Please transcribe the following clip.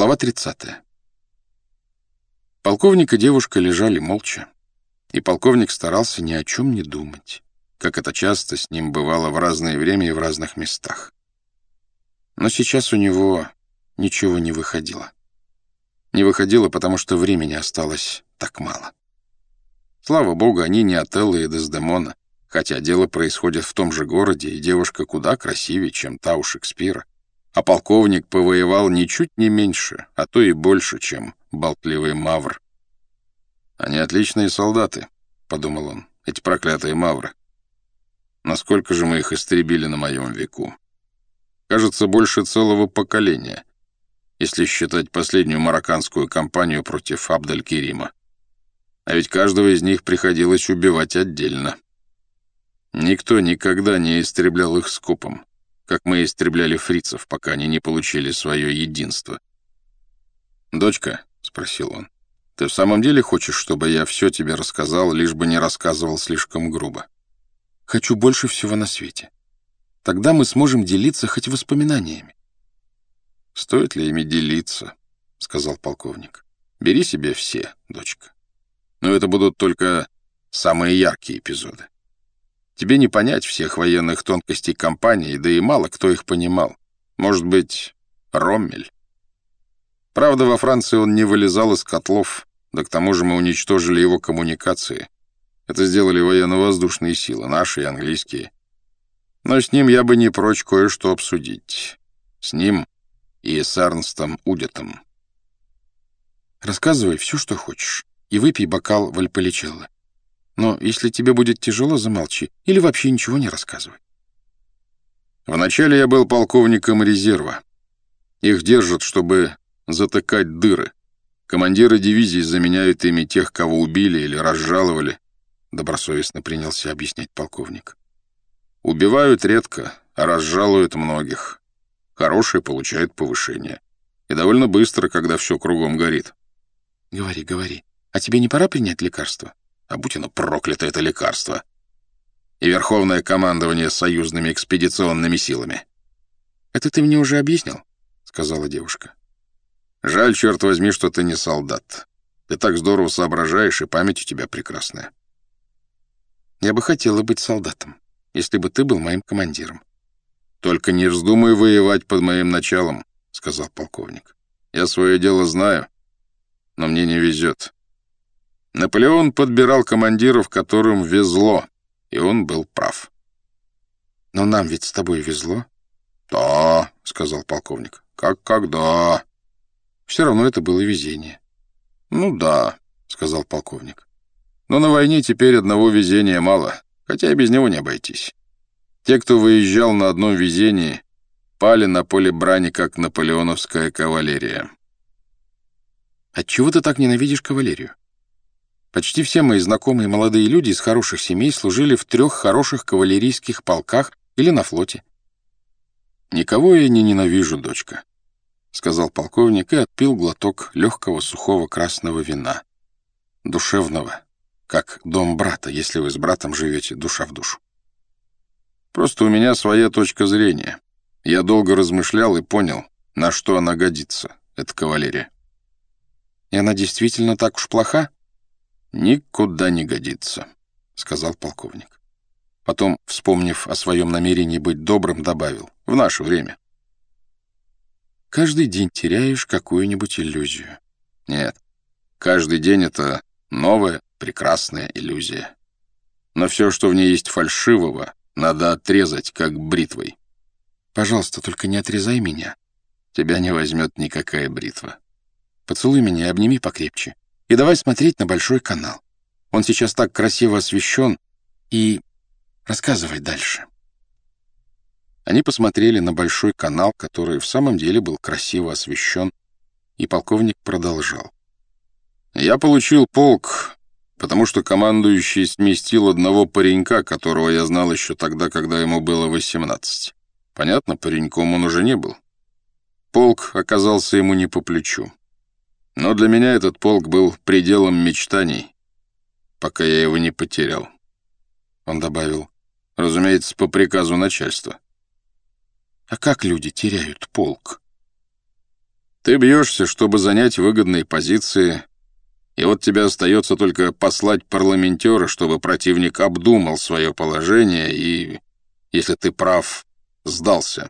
Глава 30. Полковник и девушка лежали молча, и полковник старался ни о чем не думать, как это часто с ним бывало в разное время и в разных местах. Но сейчас у него ничего не выходило. Не выходило, потому что времени осталось так мало. Слава богу, они не Отелло и Дездемона, хотя дело происходит в том же городе, и девушка куда красивее, чем та у Шекспира а полковник повоевал ничуть не меньше, а то и больше, чем болтливый мавр. «Они отличные солдаты», — подумал он, — «эти проклятые мавры. Насколько же мы их истребили на моем веку? Кажется, больше целого поколения, если считать последнюю марокканскую кампанию против Абдаль-Керима. А ведь каждого из них приходилось убивать отдельно. Никто никогда не истреблял их скопом как мы истребляли фрицев, пока они не получили свое единство. «Дочка», — спросил он, — «ты в самом деле хочешь, чтобы я все тебе рассказал, лишь бы не рассказывал слишком грубо?» «Хочу больше всего на свете. Тогда мы сможем делиться хоть воспоминаниями». «Стоит ли ими делиться?» — сказал полковник. «Бери себе все, дочка. Но это будут только самые яркие эпизоды. Тебе не понять всех военных тонкостей компании, да и мало кто их понимал. Может быть, Роммель. Правда, во Франции он не вылезал из котлов, да к тому же мы уничтожили его коммуникации. Это сделали военно-воздушные силы, наши и английские. Но с ним я бы не прочь кое-что обсудить. С ним и с Эрнстом Удетом. Рассказывай все, что хочешь, и выпей бокал Вальполичелло. Но если тебе будет тяжело, замолчи. Или вообще ничего не рассказывай. Вначале я был полковником резерва. Их держат, чтобы затыкать дыры. Командиры дивизий заменяют ими тех, кого убили или разжаловали, — добросовестно принялся объяснять полковник. Убивают редко, а разжалуют многих. Хорошие получают повышение. И довольно быстро, когда все кругом горит. — Говори, говори. А тебе не пора принять лекарство? А будь оно проклято, это лекарство. И Верховное командование союзными экспедиционными силами. «Это ты мне уже объяснил?» — сказала девушка. «Жаль, черт возьми, что ты не солдат. Ты так здорово соображаешь, и память у тебя прекрасная». «Я бы хотела быть солдатом, если бы ты был моим командиром». «Только не вздумай воевать под моим началом», — сказал полковник. «Я свое дело знаю, но мне не везет. Наполеон подбирал командиров, которым везло, и он был прав. «Но нам ведь с тобой везло?» «Да», — сказал полковник, — «как когда?» Все равно это было везение. «Ну да», — сказал полковник. «Но на войне теперь одного везения мало, хотя и без него не обойтись. Те, кто выезжал на одном везении, пали на поле брани, как наполеоновская кавалерия». «Отчего ты так ненавидишь кавалерию?» Почти все мои знакомые молодые люди из хороших семей служили в трех хороших кавалерийских полках или на флоте. «Никого я не ненавижу, дочка», — сказал полковник и отпил глоток легкого сухого красного вина. Душевного, как дом брата, если вы с братом живете душа в душу. Просто у меня своя точка зрения. Я долго размышлял и понял, на что она годится, эта кавалерия. И она действительно так уж плоха? «Никуда не годится», — сказал полковник. Потом, вспомнив о своем намерении быть добрым, добавил. «В наше время». «Каждый день теряешь какую-нибудь иллюзию». «Нет, каждый день — это новая, прекрасная иллюзия. Но все, что в ней есть фальшивого, надо отрезать, как бритвой». «Пожалуйста, только не отрезай меня. Тебя не возьмет никакая бритва. Поцелуй меня и обними покрепче. И давай смотреть на большой канал. Он сейчас так красиво освещен. И рассказывай дальше. Они посмотрели на большой канал, который в самом деле был красиво освещен, и полковник продолжал. «Я получил полк, потому что командующий сместил одного паренька, которого я знал еще тогда, когда ему было 18. Понятно, пареньком он уже не был. Полк оказался ему не по плечу. Но для меня этот полк был пределом мечтаний, пока я его не потерял. Он добавил, разумеется, по приказу начальства. А как люди теряют полк? Ты бьешься, чтобы занять выгодные позиции, и вот тебе остается только послать парламентера, чтобы противник обдумал свое положение и, если ты прав, сдался.